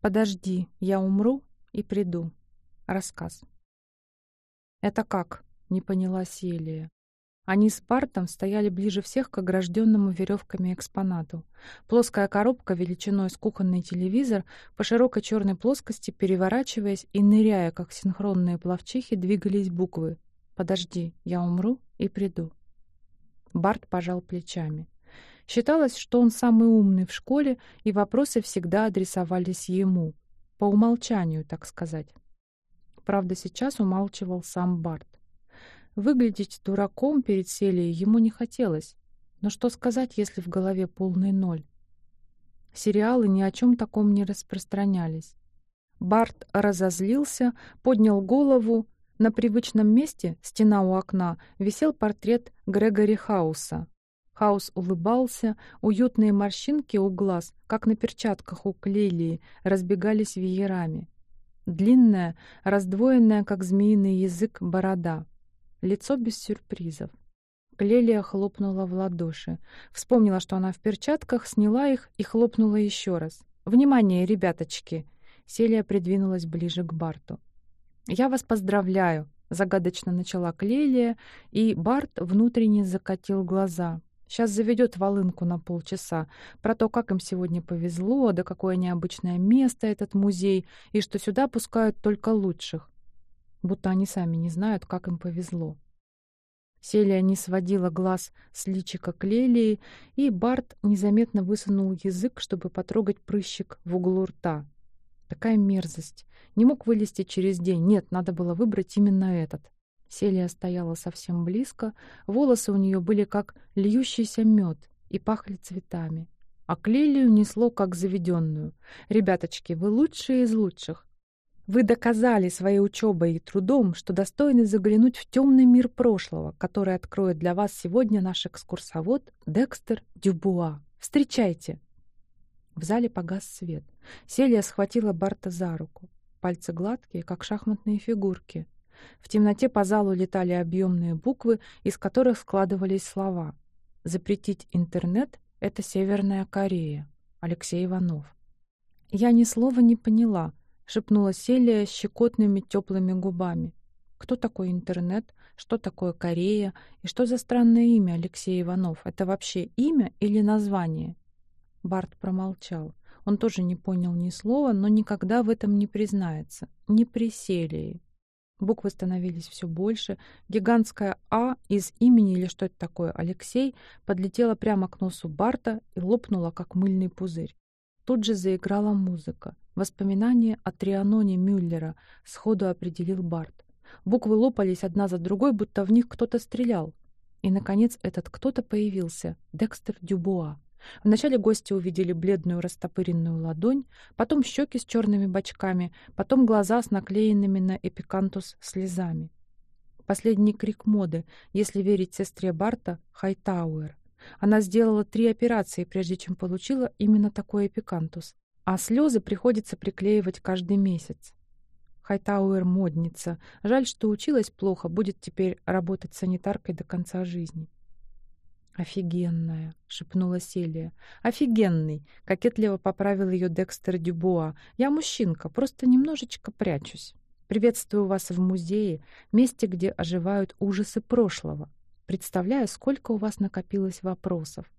Подожди, я умру и приду. Рассказ. Это как? Не поняла Селия. Они с Бартом стояли ближе всех к огражденному веревками экспонату. Плоская коробка величиной с кухонный телевизор по широкой черной плоскости, переворачиваясь и ныряя, как синхронные плавчихи, двигались буквы. «Подожди, я умру и приду». Барт пожал плечами. Считалось, что он самый умный в школе, и вопросы всегда адресовались ему. По умолчанию, так сказать. Правда, сейчас умалчивал сам Барт. Выглядеть дураком перед Селией ему не хотелось. Но что сказать, если в голове полный ноль? Сериалы ни о чем таком не распространялись. Барт разозлился, поднял голову. На привычном месте, стена у окна, висел портрет Грегори Хауса. Хаус улыбался, уютные морщинки у глаз, как на перчатках у Клелии, разбегались веерами. Длинная, раздвоенная, как змеиный язык, борода. Лицо без сюрпризов. Клелия хлопнула в ладоши. Вспомнила, что она в перчатках, сняла их и хлопнула еще раз. «Внимание, ребяточки!» Селия придвинулась ближе к Барту. «Я вас поздравляю!» — загадочно начала Клелия, и Барт внутренне закатил глаза. Сейчас заведет волынку на полчаса про то, как им сегодня повезло, да какое необычное место этот музей, и что сюда пускают только лучших. Будто они сами не знают, как им повезло. Селия не сводила глаз с личика Клелии, и Барт незаметно высунул язык, чтобы потрогать прыщик в углу рта. Такая мерзость. Не мог вылезти через день. Нет, надо было выбрать именно этот. Селия стояла совсем близко, волосы у нее были как льющийся мед и пахли цветами. А Клелию несло как заведенную. «Ребяточки, вы лучшие из лучших. Вы доказали своей учебой и трудом, что достойны заглянуть в темный мир прошлого, который откроет для вас сегодня наш экскурсовод Декстер Дюбуа. Встречайте!» В зале погас свет. Селия схватила Барта за руку. Пальцы гладкие, как шахматные фигурки — в темноте по залу летали объемные буквы, из которых складывались слова. «Запретить интернет — это Северная Корея». Алексей Иванов. «Я ни слова не поняла», — шепнула Селия щекотными теплыми губами. «Кто такой интернет? Что такое Корея? И что за странное имя Алексей Иванов? Это вообще имя или название?» Барт промолчал. Он тоже не понял ни слова, но никогда в этом не признается. Не при Селии. Буквы становились все больше. Гигантская «А» из имени, или что это такое, Алексей, подлетела прямо к носу Барта и лопнула, как мыльный пузырь. Тут же заиграла музыка. Воспоминание о Трианоне Мюллера сходу определил Барт. Буквы лопались одна за другой, будто в них кто-то стрелял. И, наконец, этот кто-то появился — Декстер Дюбуа. Вначале гости увидели бледную растопыренную ладонь, потом щеки с черными бочками, потом глаза с наклеенными на эпикантус слезами. Последний крик моды, если верить сестре Барта, Хайтауэр. Она сделала три операции, прежде чем получила именно такой эпикантус. А слезы приходится приклеивать каждый месяц. Хайтауэр модница. Жаль, что училась плохо, будет теперь работать санитаркой до конца жизни. «Офигенная!» — шепнула Селия. «Офигенный!» — кокетливо поправил ее Декстер Дюбуа. «Я мужчинка, просто немножечко прячусь. Приветствую вас в музее, месте, где оживают ужасы прошлого. Представляю, сколько у вас накопилось вопросов».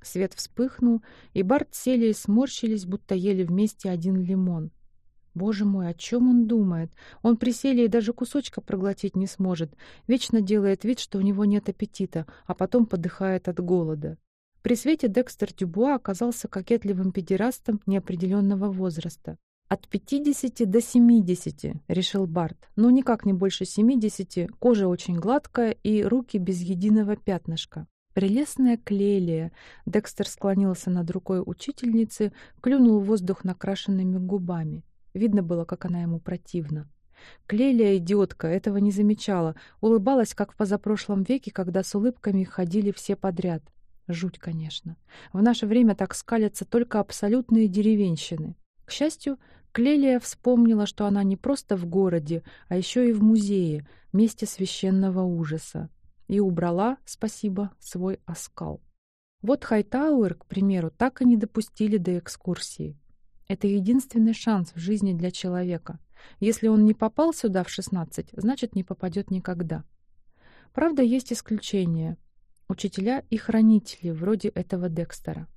Свет вспыхнул, и Барт с Селией сморщились, будто ели вместе один лимон. Боже мой, о чем он думает? Он при селе и даже кусочка проглотить не сможет. Вечно делает вид, что у него нет аппетита, а потом подыхает от голода. При свете Декстер Дюбуа оказался кокетливым педерастом неопределенного возраста. «От 50 до 70», — решил Барт. «Но никак не больше 70, кожа очень гладкая и руки без единого пятнышка». «Прелестная Клелия!» Декстер склонился над рукой учительницы, клюнул воздух накрашенными губами. Видно было, как она ему противна. Клелия, идиотка, этого не замечала, улыбалась, как в позапрошлом веке, когда с улыбками ходили все подряд. Жуть, конечно. В наше время так скалятся только абсолютные деревенщины. К счастью, Клелия вспомнила, что она не просто в городе, а еще и в музее, месте священного ужаса. И убрала, спасибо, свой оскал. Вот Хайтауэр, к примеру, так и не допустили до экскурсии. Это единственный шанс в жизни для человека. Если он не попал сюда в 16, значит, не попадет никогда. Правда, есть исключения. Учителя и хранители, вроде этого Декстера.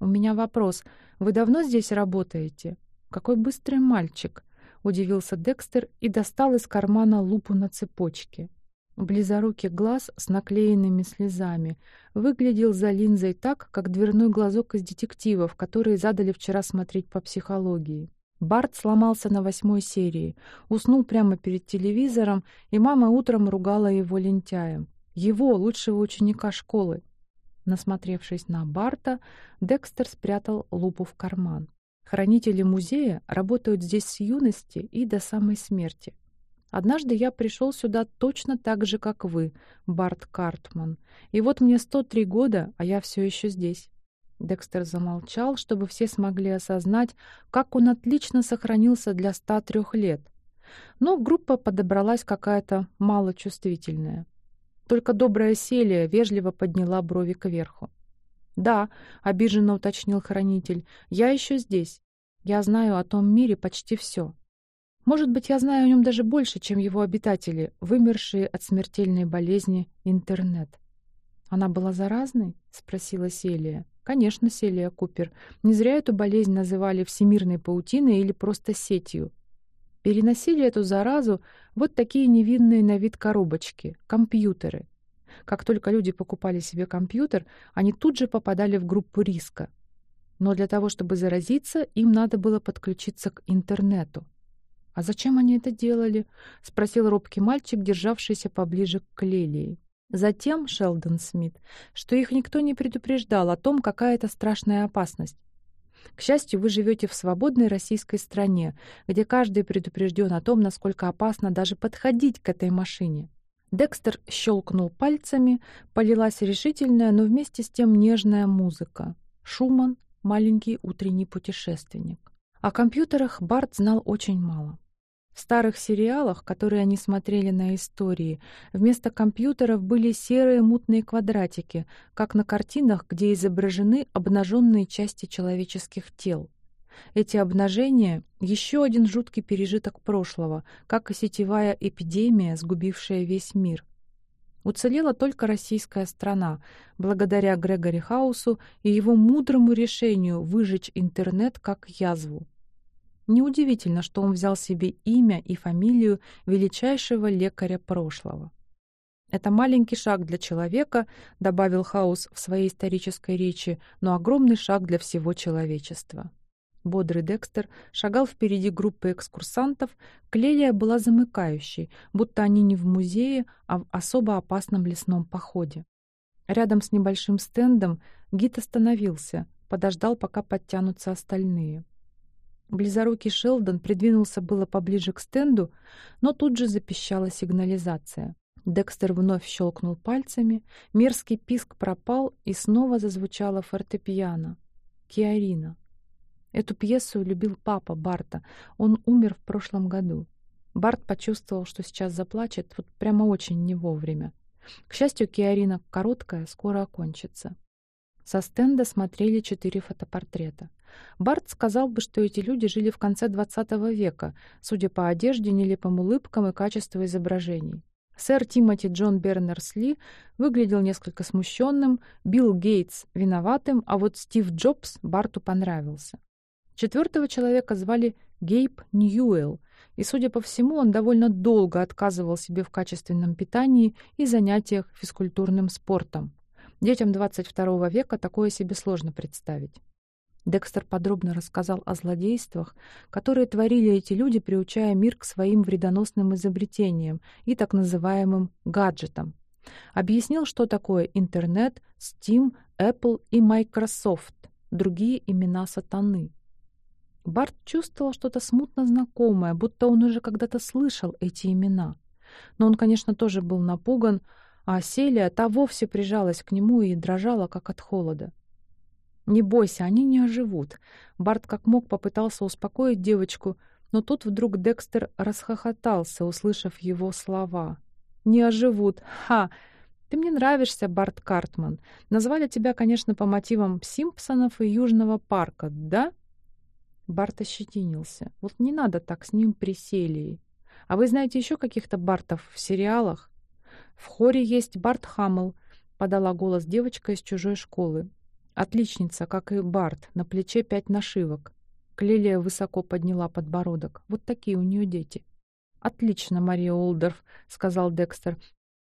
«У меня вопрос. Вы давно здесь работаете?» «Какой быстрый мальчик!» — удивился Декстер и достал из кармана лупу на цепочке. Близорукий глаз с наклеенными слезами выглядел за линзой так, как дверной глазок из детективов, которые задали вчера смотреть по психологии. Барт сломался на восьмой серии, уснул прямо перед телевизором, и мама утром ругала его лентяем. Его, лучшего ученика школы. Насмотревшись на Барта, Декстер спрятал лупу в карман. Хранители музея работают здесь с юности и до самой смерти. Однажды я пришел сюда точно так же, как вы, Барт Картман. И вот мне 103 года, а я все еще здесь». Декстер замолчал, чтобы все смогли осознать, как он отлично сохранился для 103 лет. Но группа подобралась какая-то малочувствительная. Только добрая Селия вежливо подняла брови кверху. «Да», — обиженно уточнил хранитель, — «я еще здесь. Я знаю о том мире почти все. Может быть, я знаю о нем даже больше, чем его обитатели, вымершие от смертельной болезни интернет. «Она была заразной?» — спросила Селия. «Конечно, Селия Купер. Не зря эту болезнь называли всемирной паутиной или просто сетью. Переносили эту заразу вот такие невинные на вид коробочки — компьютеры. Как только люди покупали себе компьютер, они тут же попадали в группу риска. Но для того, чтобы заразиться, им надо было подключиться к интернету. «А зачем они это делали?» — спросил робкий мальчик, державшийся поближе к Лелии. Затем, Шелдон Смит, что их никто не предупреждал о том, какая это страшная опасность. К счастью, вы живете в свободной российской стране, где каждый предупрежден о том, насколько опасно даже подходить к этой машине. Декстер щелкнул пальцами, полилась решительная, но вместе с тем нежная музыка. Шуман — маленький утренний путешественник. О компьютерах Барт знал очень мало. В старых сериалах, которые они смотрели на истории, вместо компьютеров были серые мутные квадратики, как на картинах, где изображены обнаженные части человеческих тел. Эти обнажения — еще один жуткий пережиток прошлого, как и сетевая эпидемия, сгубившая весь мир. Уцелела только российская страна, благодаря Грегори Хаусу и его мудрому решению выжечь интернет как язву. Неудивительно, что он взял себе имя и фамилию величайшего лекаря прошлого. «Это маленький шаг для человека», — добавил Хаус в своей исторической речи, «но огромный шаг для всего человечества». Бодрый Декстер шагал впереди группы экскурсантов, Клелия была замыкающей, будто они не в музее, а в особо опасном лесном походе. Рядом с небольшим стендом гид остановился, подождал, пока подтянутся остальные. Близорукий Шелдон придвинулся было поближе к стенду, но тут же запищала сигнализация. Декстер вновь щелкнул пальцами, мерзкий писк пропал, и снова зазвучала фортепиано. Киарина. Эту пьесу любил папа Барта. Он умер в прошлом году. Барт почувствовал, что сейчас заплачет, вот прямо очень не вовремя. К счастью, Киарина короткая, скоро окончится. Со стенда смотрели четыре фотопортрета. Барт сказал бы, что эти люди жили в конце XX века, судя по одежде, нелепым улыбкам и качеству изображений. Сэр Тимоти Джон Бернерс Ли выглядел несколько смущенным, Билл Гейтс — виноватым, а вот Стив Джобс Барту понравился. Четвертого человека звали Гейб Ньюэлл, и, судя по всему, он довольно долго отказывал себе в качественном питании и занятиях физкультурным спортом. Детям 22 века такое себе сложно представить. Декстер подробно рассказал о злодействах, которые творили эти люди, приучая мир к своим вредоносным изобретениям и так называемым гаджетам. Объяснил, что такое интернет, Steam, Apple и Microsoft, другие имена сатаны. Барт чувствовал что-то смутно знакомое, будто он уже когда-то слышал эти имена. Но он, конечно, тоже был напуган, а Селия та вовсе прижалась к нему и дрожала, как от холода. «Не бойся, они не оживут». Барт как мог попытался успокоить девочку, но тут вдруг Декстер расхохотался, услышав его слова. «Не оживут! Ха! Ты мне нравишься, Барт Картман. Назвали тебя, конечно, по мотивам Симпсонов и Южного парка, да?» Барт ощетинился. Вот не надо так с ним присели. А вы знаете еще каких-то Бартов в сериалах? В хоре есть Барт Хаммел, подала голос девочка из чужой школы. Отличница, как и Барт, на плече пять нашивок. Клелия высоко подняла подбородок. Вот такие у нее дети. «Отлично, Мария Олдорф», — сказал Декстер.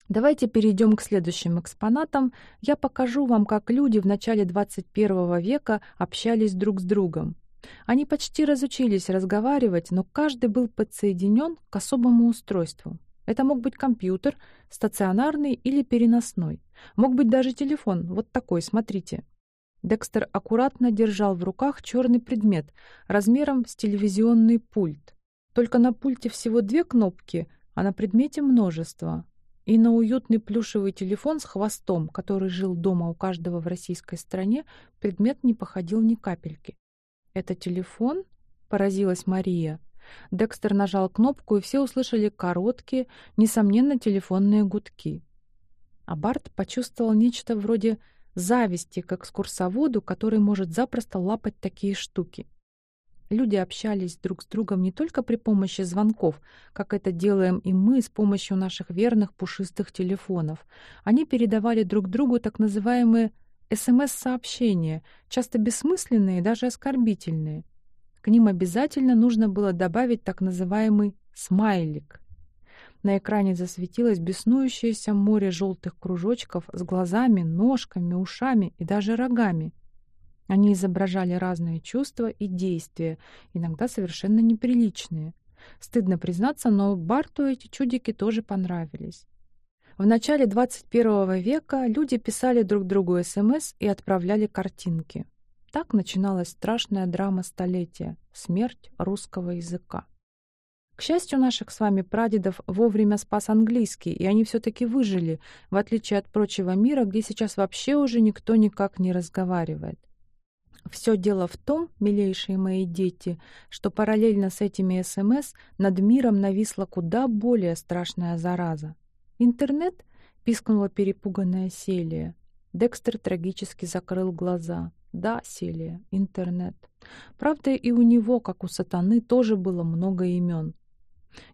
«Давайте перейдем к следующим экспонатам. Я покажу вам, как люди в начале 21 века общались друг с другом. Они почти разучились разговаривать, но каждый был подсоединен к особому устройству. Это мог быть компьютер, стационарный или переносной. Мог быть даже телефон, вот такой, смотрите. Декстер аккуратно держал в руках черный предмет размером с телевизионный пульт. Только на пульте всего две кнопки, а на предмете множество. И на уютный плюшевый телефон с хвостом, который жил дома у каждого в российской стране, предмет не походил ни капельки. «Это телефон?» — поразилась Мария. Декстер нажал кнопку, и все услышали короткие, несомненно, телефонные гудки. А Барт почувствовал нечто вроде зависти к экскурсоводу, который может запросто лапать такие штуки. Люди общались друг с другом не только при помощи звонков, как это делаем и мы с помощью наших верных пушистых телефонов. Они передавали друг другу так называемые СМС-сообщения, часто бессмысленные и даже оскорбительные. К ним обязательно нужно было добавить так называемый «смайлик». На экране засветилось беснующееся море желтых кружочков с глазами, ножками, ушами и даже рогами. Они изображали разные чувства и действия, иногда совершенно неприличные. Стыдно признаться, но Барту эти чудики тоже понравились. В начале 21 века люди писали друг другу СМС и отправляли картинки. Так начиналась страшная драма столетия — смерть русского языка. К счастью, наших с вами прадедов вовремя спас английский, и они все-таки выжили, в отличие от прочего мира, где сейчас вообще уже никто никак не разговаривает. Все дело в том, милейшие мои дети, что параллельно с этими СМС над миром нависла куда более страшная зараза. «Интернет?» — пискнула перепуганная Селия. Декстер трагически закрыл глаза. «Да, Селия, интернет. Правда, и у него, как у сатаны, тоже было много имен.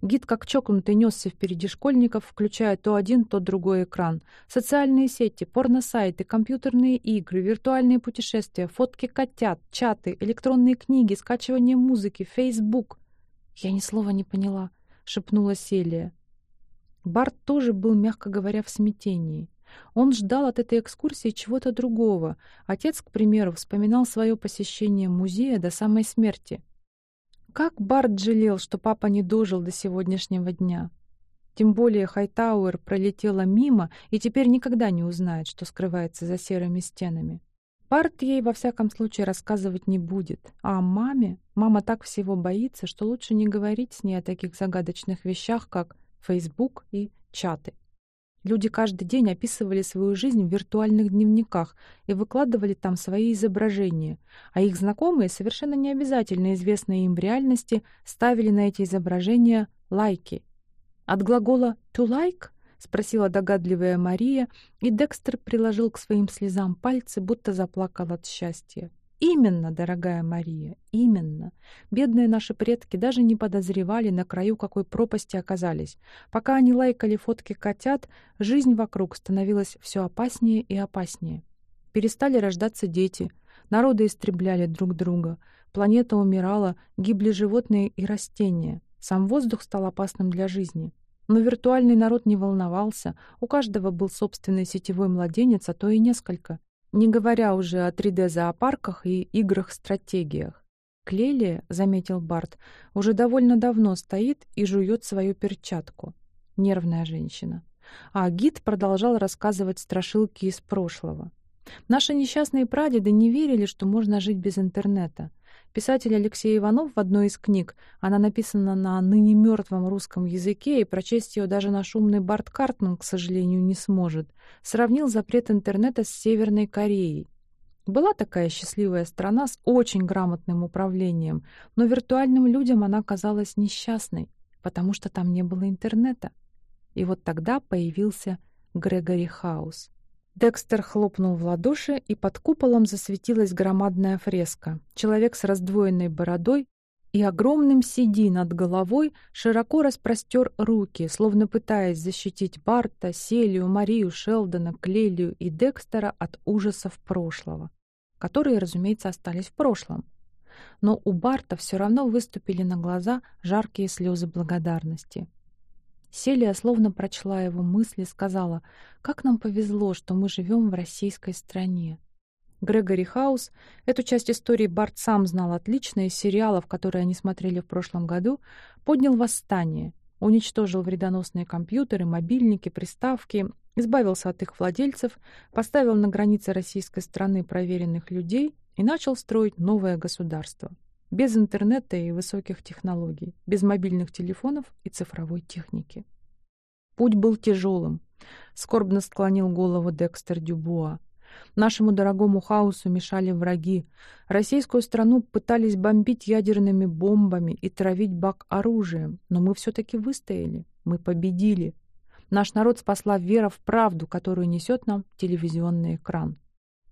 Гид как чокнутый несся впереди школьников, включая то один, то другой экран. Социальные сети, порносайты, компьютерные игры, виртуальные путешествия, фотки котят, чаты, электронные книги, скачивание музыки, фейсбук. «Я ни слова не поняла», — шепнула Селия. Барт тоже был, мягко говоря, в смятении. Он ждал от этой экскурсии чего-то другого. Отец, к примеру, вспоминал свое посещение музея до самой смерти. Как Барт жалел, что папа не дожил до сегодняшнего дня. Тем более Хайтауэр пролетела мимо и теперь никогда не узнает, что скрывается за серыми стенами. Барт ей во всяком случае рассказывать не будет. А о маме? Мама так всего боится, что лучше не говорить с ней о таких загадочных вещах, как Facebook и чаты. Люди каждый день описывали свою жизнь в виртуальных дневниках и выкладывали там свои изображения, а их знакомые, совершенно не обязательно известные им в реальности, ставили на эти изображения лайки. От глагола «to like» спросила догадливая Мария, и Декстер приложил к своим слезам пальцы, будто заплакал от счастья. Именно, дорогая Мария, именно. Бедные наши предки даже не подозревали, на краю какой пропасти оказались. Пока они лайкали фотки котят, жизнь вокруг становилась все опаснее и опаснее. Перестали рождаться дети, народы истребляли друг друга, планета умирала, гибли животные и растения. Сам воздух стал опасным для жизни. Но виртуальный народ не волновался, у каждого был собственный сетевой младенец, а то и несколько. Не говоря уже о 3D-зоопарках и играх-стратегиях. Клелия, заметил Барт, уже довольно давно стоит и жует свою перчатку. Нервная женщина. А гид продолжал рассказывать страшилки из прошлого. Наши несчастные прадеды не верили, что можно жить без интернета. Писатель Алексей Иванов в одной из книг, она написана на ныне мертвом русском языке, и прочесть ее даже наш умный Барт Картман, к сожалению, не сможет, сравнил запрет интернета с Северной Кореей. Была такая счастливая страна с очень грамотным управлением, но виртуальным людям она казалась несчастной, потому что там не было интернета. И вот тогда появился Грегори Хаус. Декстер хлопнул в ладоши, и под куполом засветилась громадная фреска. Человек с раздвоенной бородой и огромным сиди над головой широко распростер руки, словно пытаясь защитить Барта, Селию, Марию, Шелдона, Клелию и Декстера от ужасов прошлого, которые, разумеется, остались в прошлом. Но у Барта все равно выступили на глаза жаркие слезы благодарности. Селия словно прочла его мысли, сказала, «Как нам повезло, что мы живем в российской стране». Грегори Хаус, эту часть истории Барт сам знал отлично из сериалов, которые они смотрели в прошлом году, поднял восстание, уничтожил вредоносные компьютеры, мобильники, приставки, избавился от их владельцев, поставил на границе российской страны проверенных людей и начал строить новое государство. Без интернета и высоких технологий, без мобильных телефонов и цифровой техники. Путь был тяжелым. Скорбно склонил голову Декстер Дюбуа. Нашему дорогому хаосу мешали враги. Российскую страну пытались бомбить ядерными бомбами и травить бак оружием, но мы все-таки выстояли. Мы победили. Наш народ спасла вера в правду, которую несет нам телевизионный экран.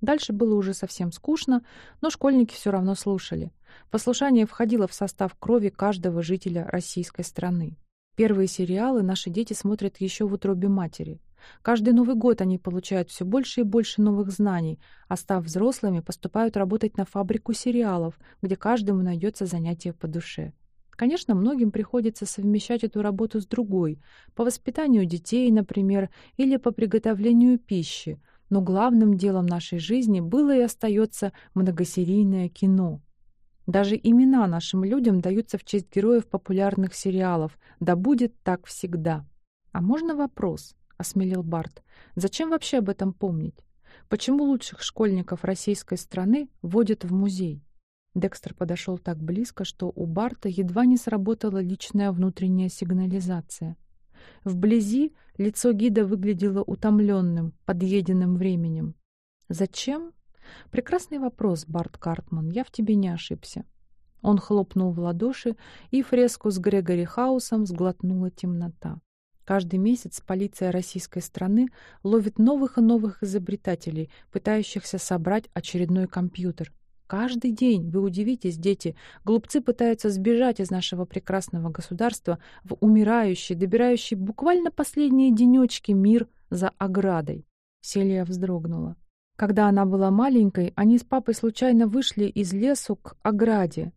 Дальше было уже совсем скучно, но школьники все равно слушали. Послушание входило в состав крови каждого жителя российской страны. Первые сериалы наши дети смотрят еще в утробе матери. Каждый Новый год они получают все больше и больше новых знаний, а став взрослыми, поступают работать на фабрику сериалов, где каждому найдется занятие по душе. Конечно, многим приходится совмещать эту работу с другой, по воспитанию детей, например, или по приготовлению пищи, но главным делом нашей жизни было и остается многосерийное кино. Даже имена нашим людям даются в честь героев популярных сериалов, да будет так всегда. А можно вопрос? — осмелел Барт. «Зачем вообще об этом помнить? Почему лучших школьников российской страны водят в музей?» Декстер подошел так близко, что у Барта едва не сработала личная внутренняя сигнализация. Вблизи лицо гида выглядело утомленным, подъеденным временем. «Зачем?» «Прекрасный вопрос, Барт Картман, я в тебе не ошибся». Он хлопнул в ладоши, и фреску с Грегори Хаусом сглотнула темнота. Каждый месяц полиция российской страны ловит новых и новых изобретателей, пытающихся собрать очередной компьютер. Каждый день, вы удивитесь, дети, глупцы пытаются сбежать из нашего прекрасного государства в умирающий, добирающий буквально последние денечки мир за оградой. Селия вздрогнула. Когда она была маленькой, они с папой случайно вышли из лесу к ограде,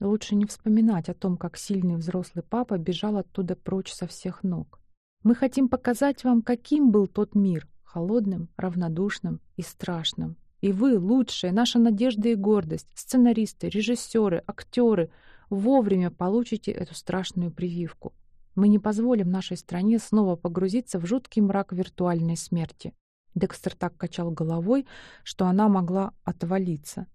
Лучше не вспоминать о том, как сильный взрослый папа бежал оттуда прочь со всех ног. Мы хотим показать вам, каким был тот мир, холодным, равнодушным и страшным. И вы, лучшие, наша надежда и гордость, сценаристы, режиссеры, актеры, вовремя получите эту страшную прививку. Мы не позволим нашей стране снова погрузиться в жуткий мрак виртуальной смерти. Декстер так качал головой, что она могла отвалиться.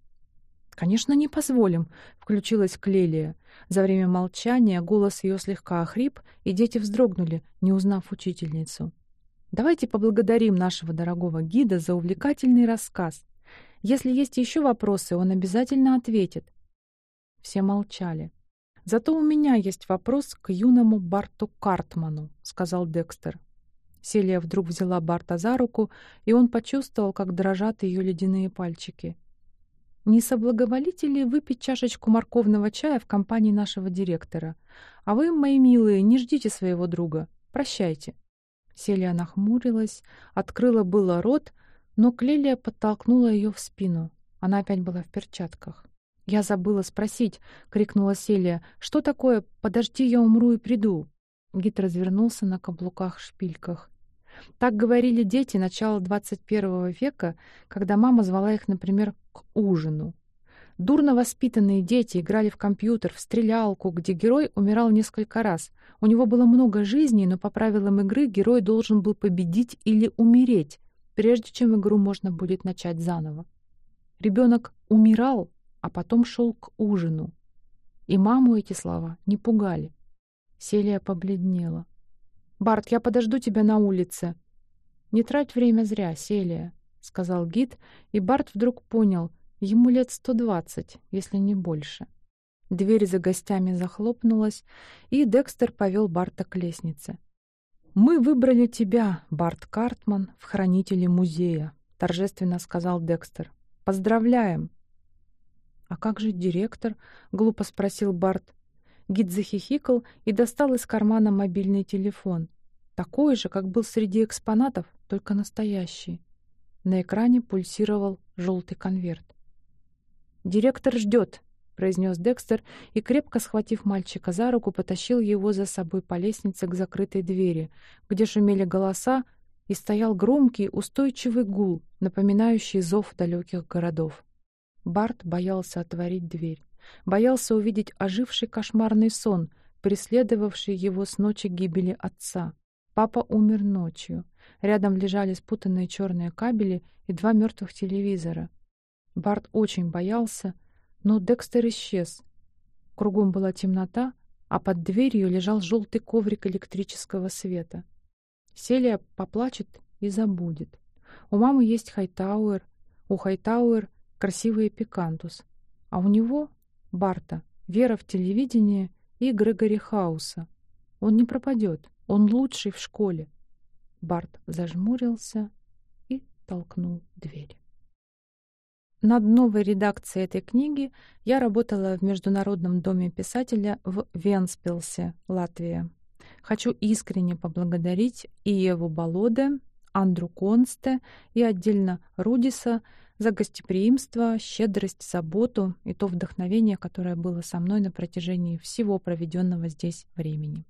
«Конечно, не позволим», — включилась Клелия. За время молчания голос ее слегка охрип, и дети вздрогнули, не узнав учительницу. «Давайте поблагодарим нашего дорогого гида за увлекательный рассказ. Если есть еще вопросы, он обязательно ответит». Все молчали. «Зато у меня есть вопрос к юному Барту Картману», — сказал Декстер. Селия вдруг взяла Барта за руку, и он почувствовал, как дрожат ее ледяные пальчики. Не соблаговолите ли выпить чашечку морковного чая в компании нашего директора? А вы, мои милые, не ждите своего друга. Прощайте». Селия нахмурилась, открыла было рот, но Клелия подтолкнула ее в спину. Она опять была в перчатках. «Я забыла спросить», — крикнула Селия. «Что такое? Подожди, я умру и приду». Гид развернулся на каблуках-шпильках. Так говорили дети начала 21 века, когда мама звала их, например, к ужину. Дурно воспитанные дети играли в компьютер, в стрелялку, где герой умирал несколько раз. У него было много жизней, но по правилам игры герой должен был победить или умереть, прежде чем игру можно будет начать заново. Ребенок умирал, а потом шел к ужину. И маму эти слова не пугали. Селия побледнела. «Барт, я подожду тебя на улице». «Не трать время зря, Селия», — сказал гид, и Барт вдруг понял, ему лет сто двадцать, если не больше. Дверь за гостями захлопнулась, и Декстер повел Барта к лестнице. «Мы выбрали тебя, Барт Картман, в хранителе музея», — торжественно сказал Декстер. «Поздравляем!» «А как же директор?» — глупо спросил Барт. Гид захихикал и достал из кармана мобильный телефон. Такой же, как был среди экспонатов, только настоящий. На экране пульсировал желтый конверт. «Директор ждет», — произнес Декстер и, крепко схватив мальчика за руку, потащил его за собой по лестнице к закрытой двери, где шумели голоса, и стоял громкий, устойчивый гул, напоминающий зов далеких городов. Барт боялся отворить дверь, боялся увидеть оживший кошмарный сон, преследовавший его с ночи гибели отца. Папа умер ночью. Рядом лежали спутанные черные кабели и два мертвых телевизора. Барт очень боялся, но Декстер исчез. Кругом была темнота, а под дверью лежал желтый коврик электрического света. Селия поплачет и забудет. У мамы есть Хайтауэр, у Хайтауэр красивый эпикантус, а у него, Барта, вера в телевидение и Грегори Хауса. Он не пропадет, он лучший в школе. Барт зажмурился и толкнул дверь. Над новой редакцией этой книги я работала в Международном доме писателя в Венспилсе, Латвия. Хочу искренне поблагодарить Иеву Болоде, Андру Консте и отдельно Рудиса за гостеприимство, щедрость, заботу и то вдохновение, которое было со мной на протяжении всего проведенного здесь времени.